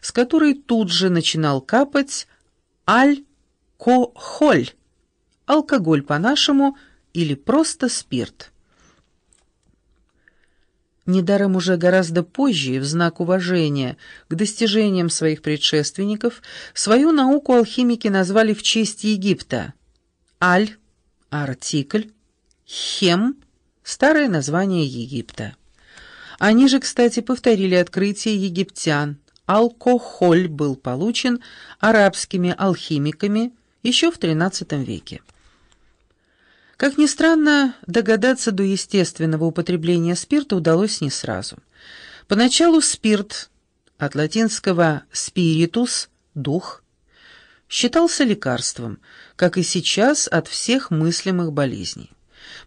с которой тут же начинал капать аль-ко-холь, алкоголь по-нашему или просто спирт. Недаром уже гораздо позже, в знак уважения к достижениям своих предшественников, свою науку алхимики назвали в честь Египта. Аль – артикль, хем – старое название Египта. Они же, кстати, повторили открытие египтян. Алкохоль был получен арабскими алхимиками еще в XIII веке. Как ни странно, догадаться до естественного употребления спирта удалось не сразу. Поначалу спирт, от латинского «spiritus» — «дух», считался лекарством, как и сейчас от всех мыслимых болезней.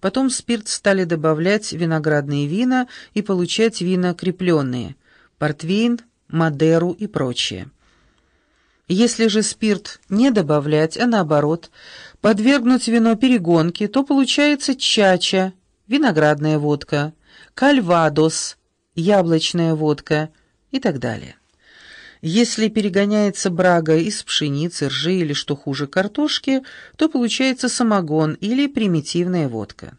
Потом спирт стали добавлять виноградные вина и получать вина крепленные – портвейн, мадеру и прочее. Если же спирт не добавлять, а наоборот, подвергнуть вино перегонке, то получается чача, виноградная водка, кальвадос, яблочная водка и так далее. Если перегоняется брага из пшеницы, ржи или, что хуже, картошки, то получается самогон или примитивная водка.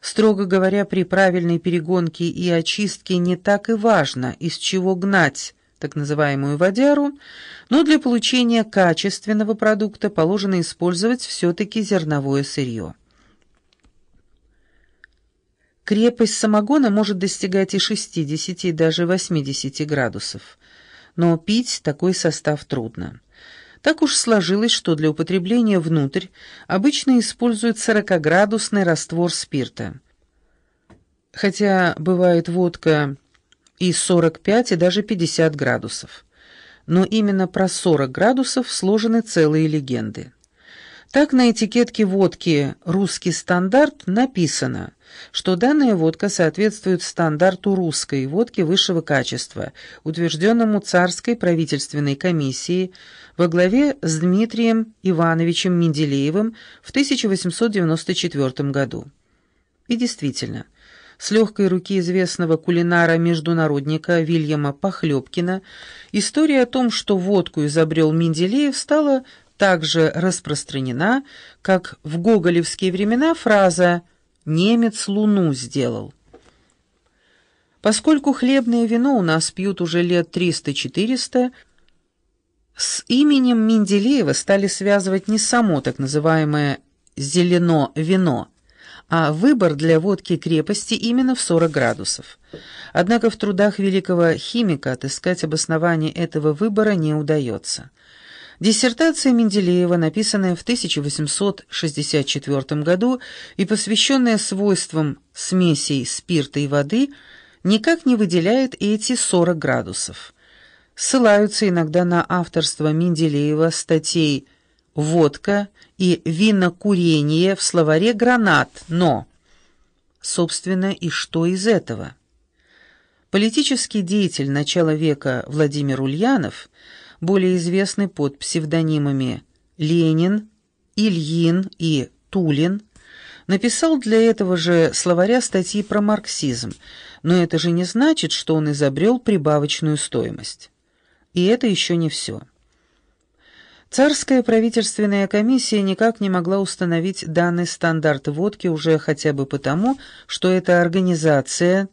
Строго говоря, при правильной перегонке и очистке не так и важно, из чего гнать так называемую водяру, но для получения качественного продукта положено использовать все-таки зерновое сырье. Крепость самогона может достигать и 60, и даже 80 градусов, но пить такой состав трудно. Так уж сложилось, что для употребления внутрь обычно используют 40-градусный раствор спирта. Хотя бывает водка и 45, и даже 50 градусов. Но именно про 40 градусов сложены целые легенды. Так на этикетке водки «Русский стандарт» написано, что данная водка соответствует стандарту русской водки высшего качества, утвержденному царской правительственной комиссией во главе с Дмитрием Ивановичем Менделеевым в 1894 году. И действительно, с легкой руки известного кулинара-международника Вильяма Похлебкина, история о том, что водку изобрел Менделеев, стала также распространена, как в гоголевские времена фраза «немец луну сделал». Поскольку хлебное вино у нас пьют уже лет 300-400, с именем Менделеева стали связывать не само так называемое «зелено вино», а выбор для водки крепости именно в 40 градусов. Однако в трудах великого химика отыскать обоснование этого выбора не удается. Диссертация Менделеева, написанная в 1864 году и посвященная свойствам смесей спирта и воды, никак не выделяет эти 40 градусов. Ссылаются иногда на авторство Менделеева статей «Водка», и винокурение в словаре «гранат», но... Собственно, и что из этого? Политический деятель начала века Владимир Ульянов, более известный под псевдонимами Ленин, Ильин и Тулин, написал для этого же словаря статьи про марксизм, но это же не значит, что он изобрел прибавочную стоимость. И это еще не все. Царская правительственная комиссия никак не могла установить данный стандарт водки уже хотя бы потому, что эта организация,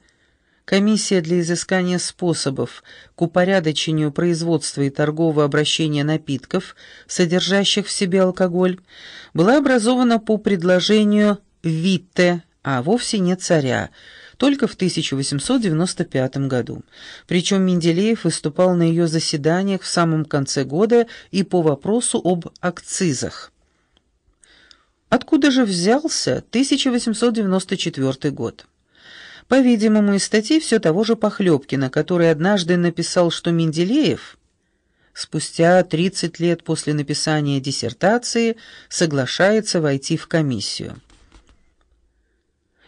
комиссия для изыскания способов к упорядочению производства и торгового обращения напитков, содержащих в себе алкоголь, была образована по предложению Витте, а вовсе не царя, только в 1895 году. Причем Менделеев выступал на ее заседаниях в самом конце года и по вопросу об акцизах. Откуда же взялся 1894 год? По-видимому, из статьи все того же Похлебкина, который однажды написал, что Менделеев спустя 30 лет после написания диссертации соглашается войти в комиссию.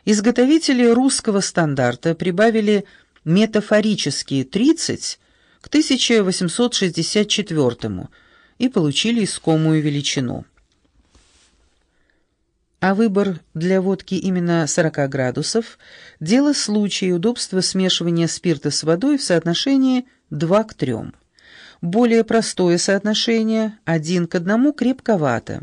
Изготовители русского стандарта прибавили метафорические 30 к 1864 и получили искомую величину. А выбор для водки именно 40 градусов – дело случая и удобства смешивания спирта с водой в соотношении 2 к 3. Более простое соотношение один к одному крепковато,